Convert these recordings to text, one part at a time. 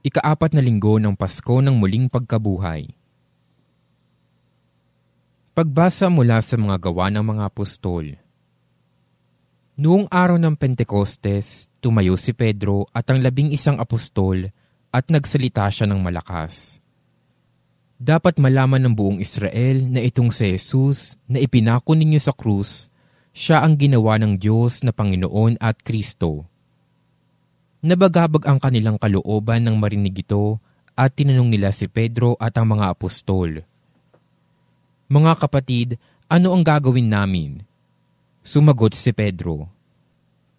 Ikaapat na linggo ng Pasko ng muling pagkabuhay. Pagbasa mula sa mga gawa ng mga apostol. Noong araw ng Pentecostes, tumayo si Pedro at ang labing isang apostol at nagsalita siya ng malakas. Dapat malaman ng buong Israel na itong si Jesus na ipinako ninyo sa krus, siya ang ginawa ng Diyos na Panginoon at Kristo Nabagabag ang kanilang kalooban ng marinig ito at tinanong nila si Pedro at ang mga apostol. Mga kapatid, ano ang gagawin namin? Sumagot si Pedro.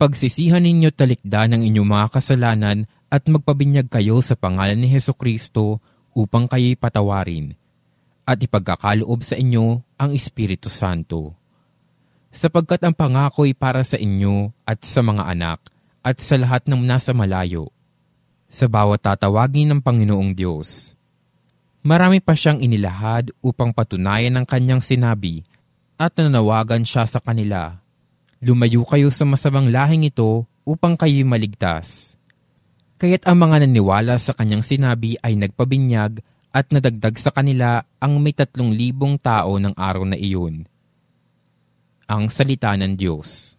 Pagsisihan ninyo talikda ng inyong mga kasalanan at magpabinyag kayo sa pangalan ni Heso Kristo upang kayo'y patawarin at ipagkakaloob sa inyo ang Espiritu Santo. Sapagkat ang pangako'y para sa inyo at sa mga anak at sa lahat ng nasa malayo, sa bawat tatawagin ng Panginoong Diyos. Marami pa siyang inilahad upang patunayan ang kanyang sinabi at nanawagan siya sa kanila. Lumayo kayo sa masamang lahing ito upang kayo'y maligtas. Kaya't ang mga naniwala sa kanyang sinabi ay nagpabinyag at nadagdag sa kanila ang may tatlong libong tao ng araw na iyon. Ang Salita ng Diyos.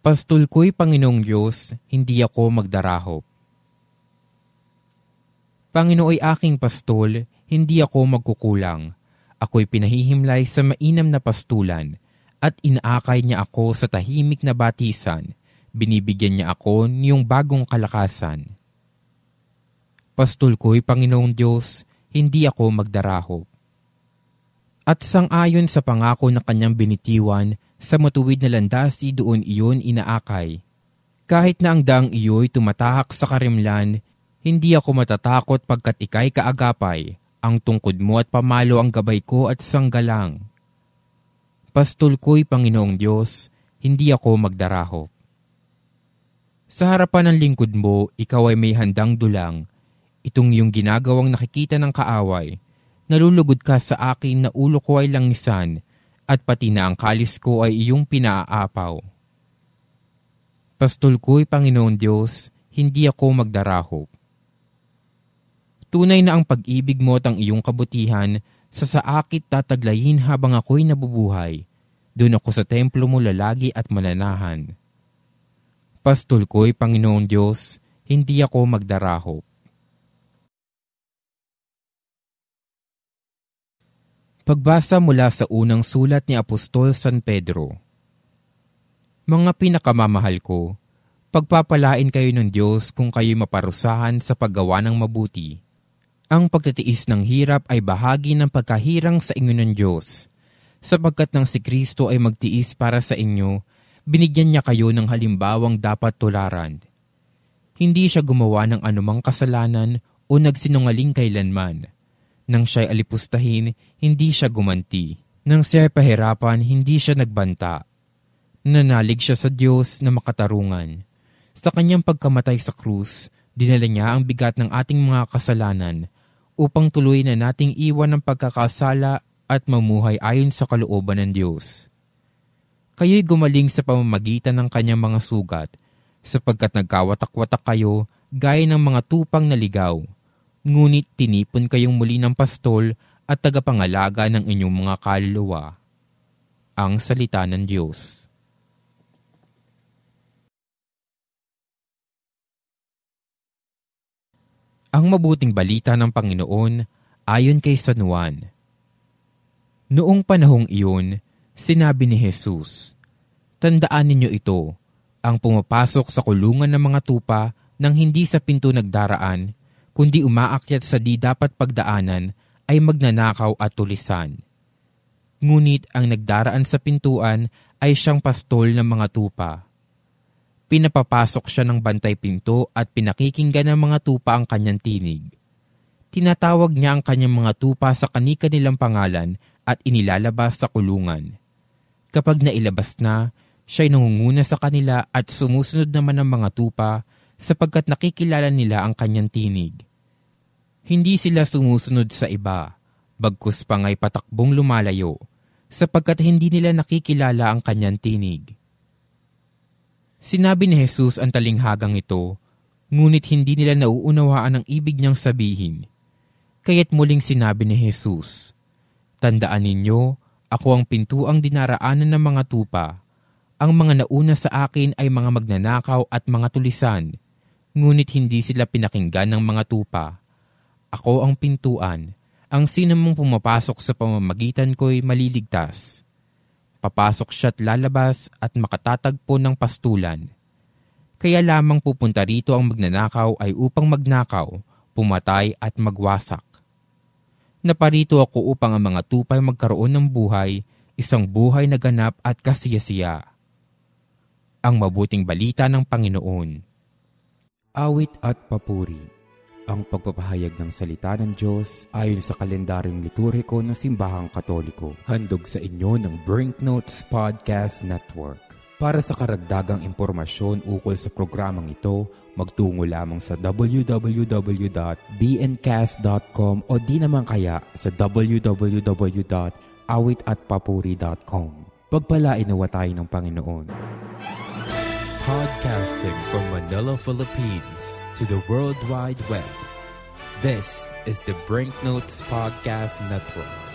Pastol ko'y Panginoong Diyos, hindi ako magdarahop. Panginooy aking pastol, hindi ako magkukulang. Ako'y pinahihimlay sa mainam na pastulan, at inaakay niya ako sa tahimik na batisan. Binibigyan niya ako niyong bagong kalakasan. Pastol ko'y Panginoong Diyos, hindi ako magdarahop. At sang-ayon sa pangako na kanyang binitiwan, sa matuwid na landasi doon iyon inaakay. Kahit na ang daang iyo'y tumatahak sa karimlan, hindi ako matatakot pagkat ikay kaagapay, ang tungkod mo at pamalo ang gabay ko at sanggalang. Pastol ko'y Panginoong Diyos, hindi ako magdarahop. Sa harapan ng lingkod mo, ikaw ay may handang dulang. Itong iyong ginagawang nakikita ng kaaway. Nalulugod ka sa akin na ulo ko ay langisan, at pati na ang kalis ko ay iyong pinaaapaw. Pastol ko'y Panginoon Diyos, hindi ako magdarahop. Tunay na ang pag-ibig mo at ang iyong kabutihan sa saakit tataglayin habang ako'y nabubuhay. Doon ako sa templo mo lalagi at mananahan. Pastol ko'y Panginoon Diyos, hindi ako magdarahop. Pagbasa mula sa unang sulat ni Apostol San Pedro Mga pinakamamahal ko, pagpapalain kayo ng Diyos kung kayo'y maparusahan sa paggawa ng mabuti. Ang pagtitiis ng hirap ay bahagi ng pagkahirang sa inyo ng Diyos. Sapagkat nang si Kristo ay magtiis para sa inyo, binigyan niya kayo ng halimbawang dapat tularan. Hindi siya gumawa ng anumang kasalanan o nagsinungaling kailanman nang siya'y alipustahin, hindi siya gumanti. Nang siya'y pahirapan, hindi siya nagbanta. Nanalig siya sa Diyos na makatarungan. Sa kanyang pagkamatay sa krus, dinala niya ang bigat ng ating mga kasalanan upang tuloy na nating iwan ang pagkakasala at mamuhay ayon sa kalooban ng Diyos. Kayo'y gumaling sa pamamagitan ng kanyang mga sugat, sapagkat nagkawatak-watak kayo gaya ng mga tupang naligaw ngunit tinipon kayong muli ng pastol at tagapangalaga ng inyong mga kaluluwa. Ang Salita ng Diyos. Ang mabuting balita ng Panginoon ayon kay San Juan. Noong panahong iyon, sinabi ni Jesus, Tandaan ninyo ito, ang pumapasok sa kulungan ng mga tupa nang hindi sa pinto nagdaraan, kundi umaakyat sa di dapat pagdaanan ay magnanakaw at tulisan. Ngunit ang nagdaraan sa pintuan ay siyang pastol ng mga tupa. Pinapapasok siya ng bantay pinto at pinakikinggan ng mga tupa ang kanyang tinig. Tinatawag niya ang kanyang mga tupa sa kanika nilang pangalan at inilalabas sa kulungan. Kapag nailabas na, siya'y nangunguna sa kanila at sumusunod naman ng mga tupa sapagkat nakikilala nila ang kanyang tinig. Hindi sila sumusunod sa iba, bagkus pa nga'y patakbong lumalayo, sapagkat hindi nila nakikilala ang kanyang tinig. Sinabi ni Jesus ang talinghagang ito, ngunit hindi nila nauunawaan ang ibig niyang sabihin. Kaya't muling sinabi ni Jesus, Tandaan ninyo, ako ang pintuang dinaraanan ng mga tupa. Ang mga nauna sa akin ay mga magnanakaw at mga tulisan, ngunit hindi sila pinakinggan ng mga tupa. Ako ang pintuan, ang sinamong pumapasok sa pamamagitan ko'y maliligtas. Papasok siya't lalabas at makatatagpo ng pastulan. Kaya lamang pupunta rito ang magnanakaw ay upang magnakaw, pumatay at magwasak. Naparito ako upang ang mga tupay magkaroon ng buhay, isang buhay na ganap at kasiyasiya. Ang mabuting balita ng Panginoon. Awit at papuri. Ang pagpapahayag ng salita ng Diyos ayon sa kalendaryong liturhiko ng Simbahang Katoliko. Handog sa inyo ng Brinknotes Podcast Network. Para sa karagdagang impormasyon ukol sa programang ito, magtungo lamang sa www.bncast.com o di naman kaya sa www.awitatpapuri.com. Pagpalain nawa tayo ng Panginoon. Podcasting from Manila, Philippines to the World Wide Web. This is the Brinknotes Podcast Network.